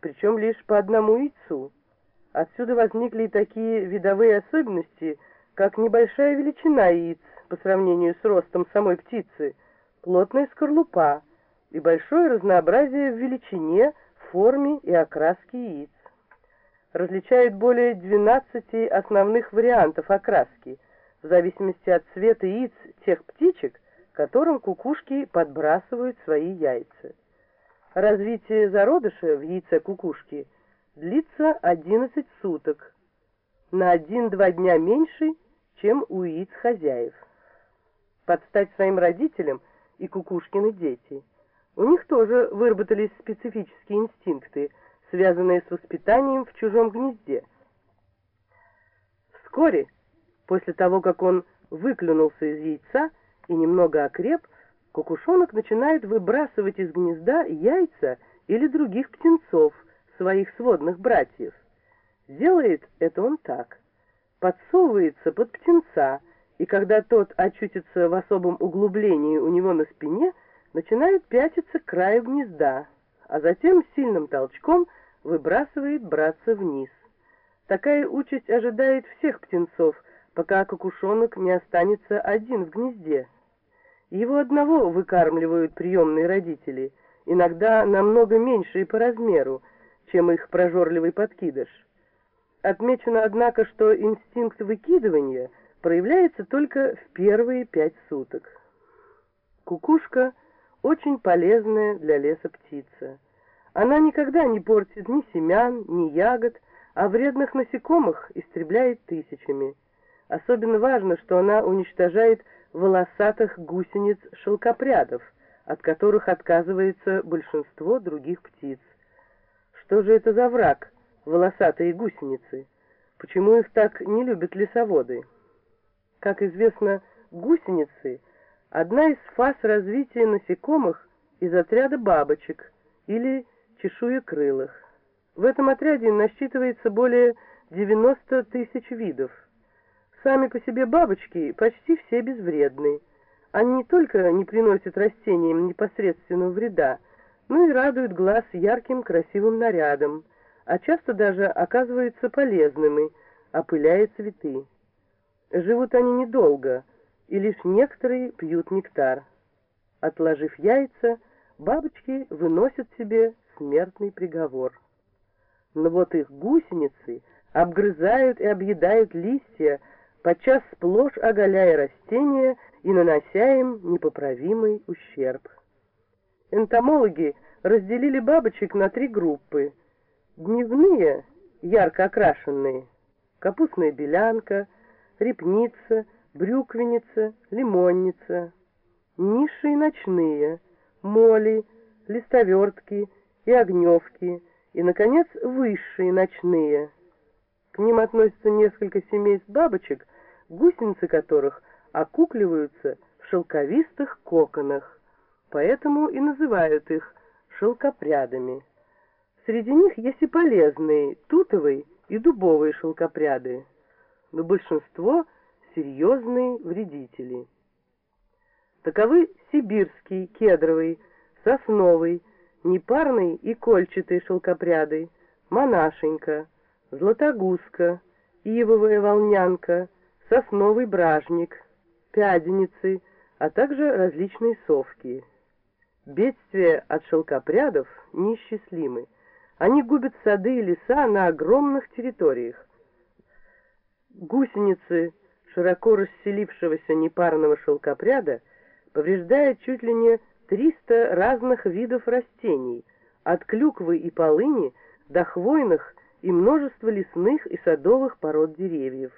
причем лишь по одному яйцу. Отсюда возникли такие видовые особенности, как небольшая величина яиц по сравнению с ростом самой птицы, плотная скорлупа и большое разнообразие в величине, форме и окраске яиц. Различают более 12 основных вариантов окраски, в зависимости от цвета яиц тех птичек, которым кукушки подбрасывают свои яйца. Развитие зародыша в яйце кукушки длится 11 суток, на 1-2 дня меньше, чем у яиц хозяев. Под стать своим родителям и кукушкины дети. У них тоже выработались специфические инстинкты, связанные с воспитанием в чужом гнезде. Вскоре, после того, как он выклюнулся из яйца и немного окреп, кукушонок начинает выбрасывать из гнезда яйца или других птенцов, своих сводных братьев. Делает это он так. Подсовывается под птенца, и когда тот очутится в особом углублении у него на спине, начинает пятиться к краю гнезда, а затем сильным толчком выбрасывает братца вниз. Такая участь ожидает всех птенцов, пока кукушонок не останется один в гнезде. Его одного выкармливают приемные родители, иногда намного меньшие по размеру, чем их прожорливый подкидыш. Отмечено, однако, что инстинкт выкидывания проявляется только в первые пять суток. Кукушка очень полезная для леса птица. Она никогда не портит ни семян, ни ягод, а вредных насекомых истребляет тысячами. Особенно важно, что она уничтожает волосатых гусениц-шелкопрядов, от которых отказывается большинство других птиц. Что же это за враг, волосатые гусеницы? Почему их так не любят лесоводы? Как известно, гусеницы – одна из фаз развития насекомых из отряда бабочек или чешуекрылых. В этом отряде насчитывается более 90 тысяч видов. Сами по себе бабочки почти все безвредны. Они не только не приносят растениям непосредственного вреда, но и радуют глаз ярким красивым нарядом, а часто даже оказываются полезными, опыляя цветы. Живут они недолго, и лишь некоторые пьют нектар. Отложив яйца, бабочки выносят себе смертный приговор. Но вот их гусеницы обгрызают и объедают листья, подчас сплошь оголяя растения и нанося им непоправимый ущерб. Энтомологи разделили бабочек на три группы. Дневные, ярко окрашенные, капустная белянка, репница, брюквенница, лимонница. Низшие ночные, моли, листовертки и огневки, и, наконец, высшие ночные – к ним относятся несколько семейств бабочек, гусеницы которых окукливаются в шелковистых коконах, поэтому и называют их шелкопрядами. Среди них есть и полезные тутовые и дубовые шелкопряды, но большинство — серьезные вредители. Таковы сибирский, кедровый, сосновый, непарный и кольчатый шелкопряды, монашенька — златогузка, ивовая волнянка, сосновый бражник, пяденицы, а также различные совки. Бедствия от шелкопрядов неисчислимы. Они губят сады и леса на огромных территориях. Гусеницы широко расселившегося непарного шелкопряда повреждают чуть ли не 300 разных видов растений, от клюквы и полыни до хвойных и множество лесных и садовых пород деревьев.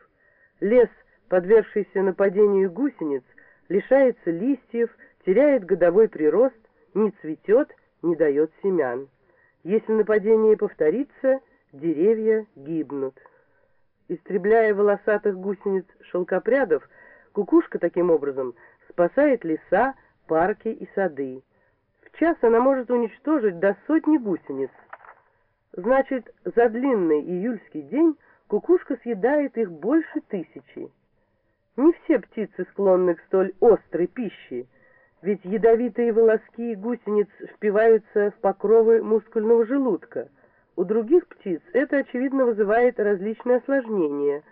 Лес, подвергшийся нападению гусениц, лишается листьев, теряет годовой прирост, не цветет, не дает семян. Если нападение повторится, деревья гибнут. Истребляя волосатых гусениц-шелкопрядов, кукушка таким образом спасает леса, парки и сады. В час она может уничтожить до сотни гусениц, Значит, за длинный июльский день кукушка съедает их больше тысячи. Не все птицы склонны к столь острой пище, ведь ядовитые волоски гусениц впиваются в покровы мускульного желудка, У других птиц это, очевидно, вызывает различные осложнения –